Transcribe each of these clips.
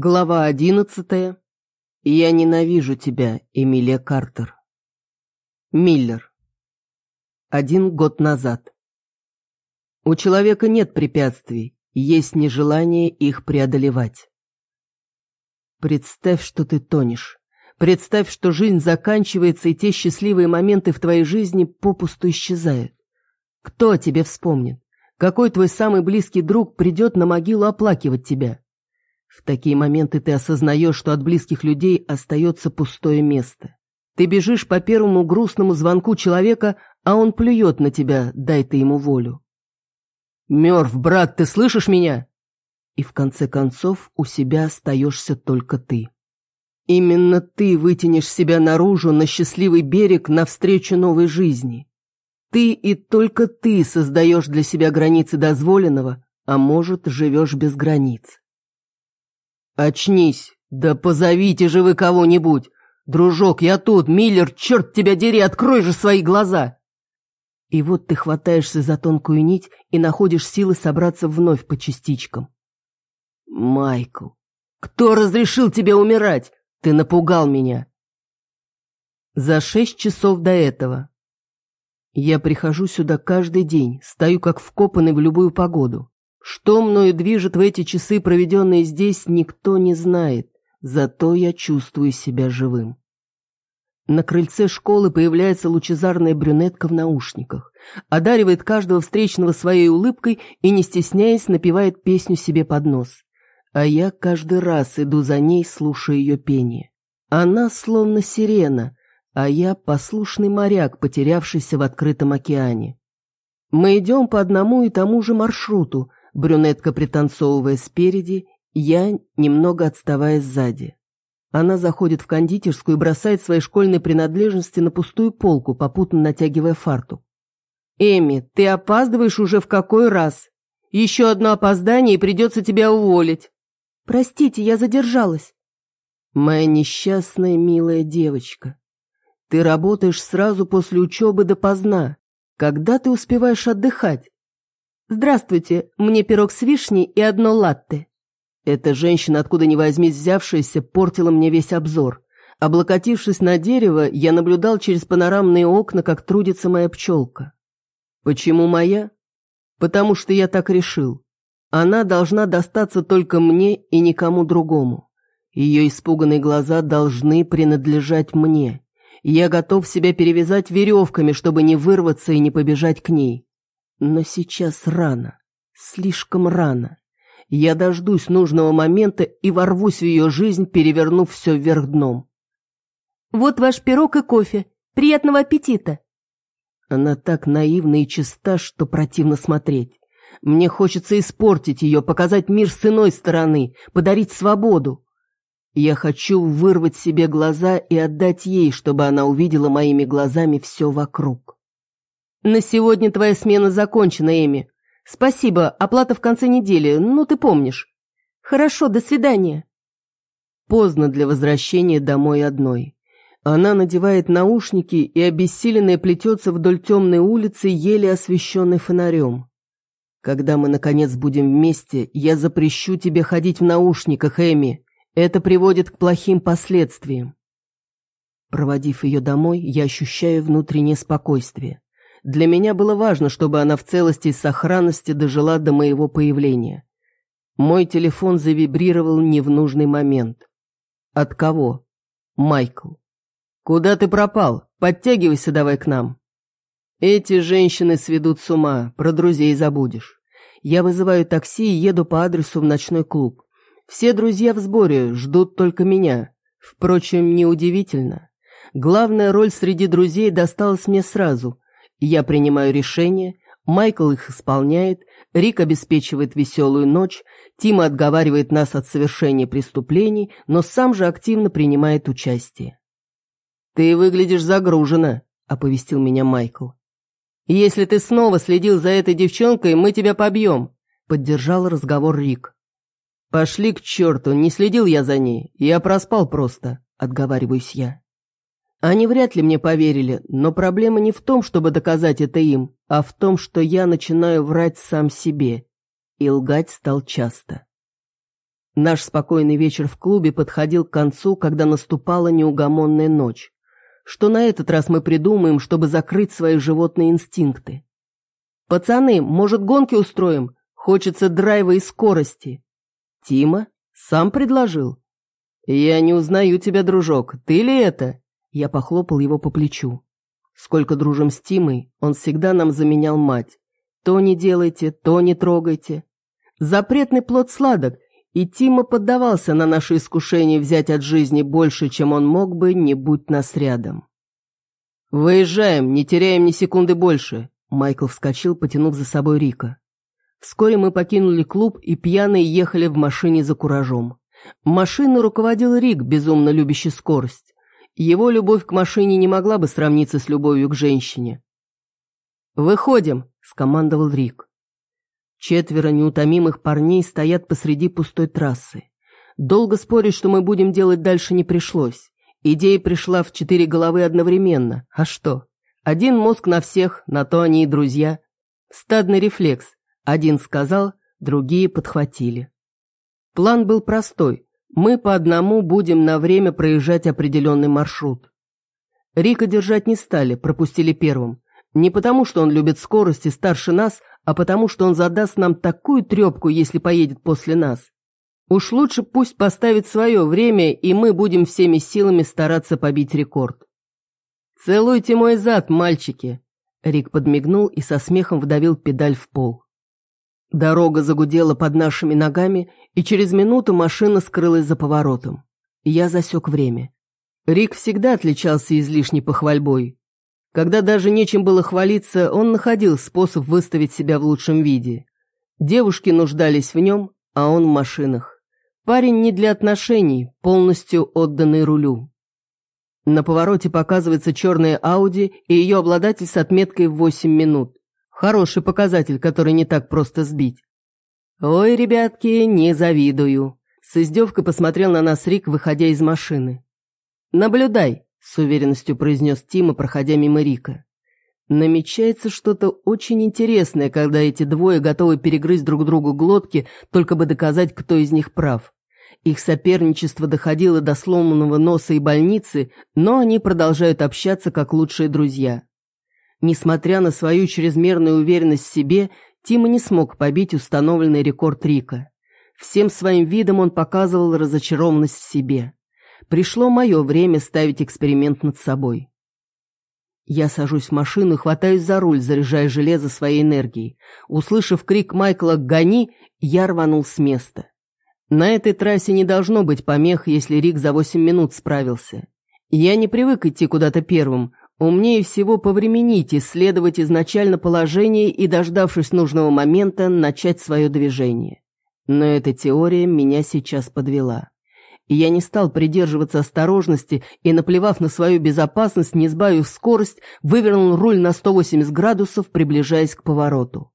Глава одиннадцатая. Я ненавижу тебя, Эмилия Картер. Миллер. Один год назад. У человека нет препятствий, есть нежелание их преодолевать. Представь, что ты тонешь. Представь, что жизнь заканчивается, и те счастливые моменты в твоей жизни попусту исчезают. Кто о тебе вспомнит? Какой твой самый близкий друг придет на могилу оплакивать тебя? В такие моменты ты осознаешь, что от близких людей остается пустое место. Ты бежишь по первому грустному звонку человека, а он плюет на тебя, дай ты ему волю. «Мертв, брат, ты слышишь меня?» И в конце концов у себя остаешься только ты. Именно ты вытянешь себя наружу на счастливый берег навстречу новой жизни. Ты и только ты создаешь для себя границы дозволенного, а может, живешь без границ. «Очнись! Да позовите же вы кого-нибудь! Дружок, я тут! Миллер, черт тебя дери, открой же свои глаза!» И вот ты хватаешься за тонкую нить и находишь силы собраться вновь по частичкам. «Майкл, кто разрешил тебе умирать? Ты напугал меня!» За шесть часов до этого. Я прихожу сюда каждый день, стою как вкопанный в любую погоду. Что мною движет в эти часы, проведенные здесь, никто не знает, зато я чувствую себя живым. На крыльце школы появляется лучезарная брюнетка в наушниках, одаривает каждого встречного своей улыбкой и, не стесняясь, напевает песню себе под нос. А я каждый раз иду за ней, слушая ее пение. Она словно сирена, а я послушный моряк, потерявшийся в открытом океане. Мы идем по одному и тому же маршруту, брюнетка пританцовывая спереди, я немного отставая сзади. Она заходит в кондитерскую и бросает свои школьные принадлежности на пустую полку, попутно натягивая фартук. «Эми, ты опаздываешь уже в какой раз? Еще одно опоздание, и придется тебя уволить». «Простите, я задержалась». «Моя несчастная милая девочка, ты работаешь сразу после учебы допоздна. Когда ты успеваешь отдыхать?» «Здравствуйте, мне пирог с вишней и одно латте». Эта женщина, откуда ни возьмись взявшаяся, портила мне весь обзор. Облокотившись на дерево, я наблюдал через панорамные окна, как трудится моя пчелка. Почему моя? Потому что я так решил. Она должна достаться только мне и никому другому. Ее испуганные глаза должны принадлежать мне. Я готов себя перевязать веревками, чтобы не вырваться и не побежать к ней. Но сейчас рано, слишком рано. Я дождусь нужного момента и ворвусь в ее жизнь, перевернув все вверх дном. «Вот ваш пирог и кофе. Приятного аппетита!» Она так наивна и чиста, что противно смотреть. Мне хочется испортить ее, показать мир с иной стороны, подарить свободу. Я хочу вырвать себе глаза и отдать ей, чтобы она увидела моими глазами все вокруг. «На сегодня твоя смена закончена, Эми. Спасибо, оплата в конце недели, ну ты помнишь». «Хорошо, до свидания». Поздно для возвращения домой одной. Она надевает наушники и обессиленная плетется вдоль темной улицы, еле освещенной фонарем. Когда мы, наконец, будем вместе, я запрещу тебе ходить в наушниках, Эми. Это приводит к плохим последствиям. Проводив ее домой, я ощущаю внутреннее спокойствие. Для меня было важно, чтобы она в целости и сохранности дожила до моего появления. Мой телефон завибрировал не в нужный момент. От кого? Майкл. «Куда ты пропал? Подтягивайся давай к нам». Эти женщины сведут с ума, про друзей забудешь. Я вызываю такси и еду по адресу в ночной клуб. Все друзья в сборе, ждут только меня. Впрочем, неудивительно. Главная роль среди друзей досталась мне сразу. Я принимаю решения, Майкл их исполняет, Рик обеспечивает веселую ночь, Тима отговаривает нас от совершения преступлений, но сам же активно принимает участие. «Ты выглядишь загруженно», — оповестил меня Майкл. «Если ты снова следил за этой девчонкой, мы тебя побьем», — поддержал разговор Рик. «Пошли к черту, не следил я за ней, я проспал просто», — отговариваюсь я. Они вряд ли мне поверили, но проблема не в том, чтобы доказать это им, а в том, что я начинаю врать сам себе. И лгать стал часто. Наш спокойный вечер в клубе подходил к концу, когда наступала неугомонная ночь. Что на этот раз мы придумаем, чтобы закрыть свои животные инстинкты? «Пацаны, может, гонки устроим? Хочется драйва и скорости». «Тима? Сам предложил?» «Я не узнаю тебя, дружок. Ты ли это?» Я похлопал его по плечу. Сколько дружим с Тимой, он всегда нам заменял мать. То не делайте, то не трогайте. Запретный плод сладок, и Тима поддавался на наше искушение взять от жизни больше, чем он мог бы, не будь нас рядом. «Выезжаем, не теряем ни секунды больше», — Майкл вскочил, потянув за собой Рика. Вскоре мы покинули клуб и пьяные ехали в машине за куражом. Машину руководил Рик, безумно любящий скорость. Его любовь к машине не могла бы сравниться с любовью к женщине. «Выходим», — скомандовал Рик. Четверо неутомимых парней стоят посреди пустой трассы. Долго спорить, что мы будем делать дальше, не пришлось. Идея пришла в четыре головы одновременно. А что? Один мозг на всех, на то они и друзья. Стадный рефлекс. Один сказал, другие подхватили. План был простой. Мы по одному будем на время проезжать определенный маршрут. Рика держать не стали, пропустили первым. Не потому, что он любит скорость и старше нас, а потому что он задаст нам такую трепку, если поедет после нас. Уж лучше пусть поставит свое время, и мы будем всеми силами стараться побить рекорд. «Целуйте мой зад, мальчики!» Рик подмигнул и со смехом вдавил педаль в пол. Дорога загудела под нашими ногами, и через минуту машина скрылась за поворотом. Я засек время. Рик всегда отличался излишней похвальбой. Когда даже нечем было хвалиться, он находил способ выставить себя в лучшем виде. Девушки нуждались в нем, а он в машинах. Парень не для отношений, полностью отданный рулю. На повороте показывается черная Ауди и ее обладатель с отметкой в 8 минут. Хороший показатель, который не так просто сбить. «Ой, ребятки, не завидую», — с издевкой посмотрел на нас Рик, выходя из машины. «Наблюдай», с уверенностью произнес Тима, проходя мимо Рика. Намечается что-то очень интересное, когда эти двое готовы перегрызть друг другу глотки, только бы доказать, кто из них прав. Их соперничество доходило до сломанного носа и больницы, но они продолжают общаться как лучшие друзья. Несмотря на свою чрезмерную уверенность в себе, Тима не смог побить установленный рекорд Рика. Всем своим видом он показывал разочарованность в себе. Пришло мое время ставить эксперимент над собой. Я сажусь в машину и хватаюсь за руль, заряжая железо своей энергией. Услышав крик Майкла «Гони!», я рванул с места. На этой трассе не должно быть помех, если Рик за восемь минут справился. Я не привык идти куда-то первым. Умнее всего повременить, исследовать изначально положение и, дождавшись нужного момента, начать свое движение. Но эта теория меня сейчас подвела и я не стал придерживаться осторожности и, наплевав на свою безопасность, не сбавив скорость, вывернул руль на 180 градусов, приближаясь к повороту.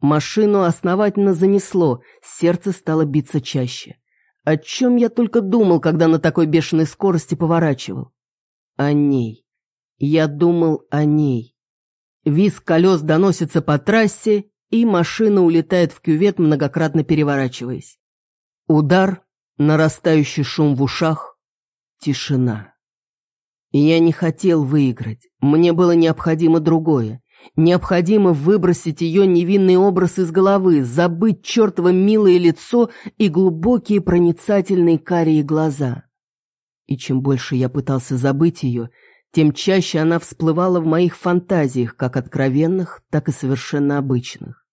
Машину основательно занесло, сердце стало биться чаще. О чем я только думал, когда на такой бешеной скорости поворачивал? О ней. Я думал о ней. Визг колес доносится по трассе, и машина улетает в кювет, многократно переворачиваясь. Удар, Нарастающий шум в ушах, тишина. я не хотел выиграть, мне было необходимо другое. Необходимо выбросить ее невинный образ из головы, забыть чертово милое лицо и глубокие проницательные карие глаза. И чем больше я пытался забыть ее, тем чаще она всплывала в моих фантазиях, как откровенных, так и совершенно обычных.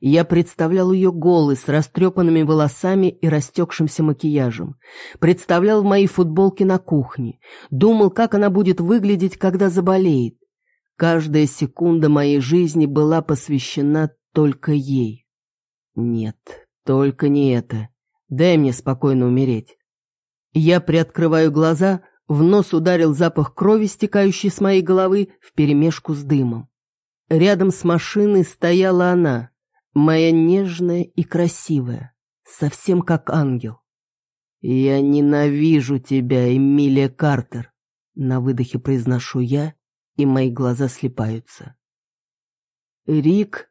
Я представлял ее голой, с растрепанными волосами и растекшимся макияжем. Представлял в моей футболке на кухне. Думал, как она будет выглядеть, когда заболеет. Каждая секунда моей жизни была посвящена только ей. Нет, только не это. Дай мне спокойно умереть. Я приоткрываю глаза, в нос ударил запах крови, стекающий с моей головы, вперемешку с дымом. Рядом с машиной стояла она, Моя нежная и красивая, совсем как ангел. «Я ненавижу тебя, Эмилия Картер», — на выдохе произношу я, и мои глаза слепаются. «Рик,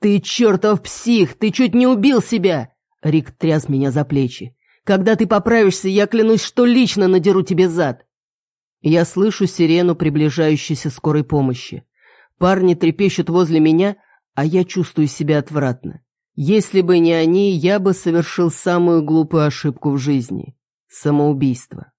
ты чертов псих, ты чуть не убил себя!» Рик тряс меня за плечи. «Когда ты поправишься, я клянусь, что лично надеру тебе зад!» Я слышу сирену приближающейся скорой помощи. Парни трепещут возле меня, а я чувствую себя отвратно. Если бы не они, я бы совершил самую глупую ошибку в жизни — самоубийство.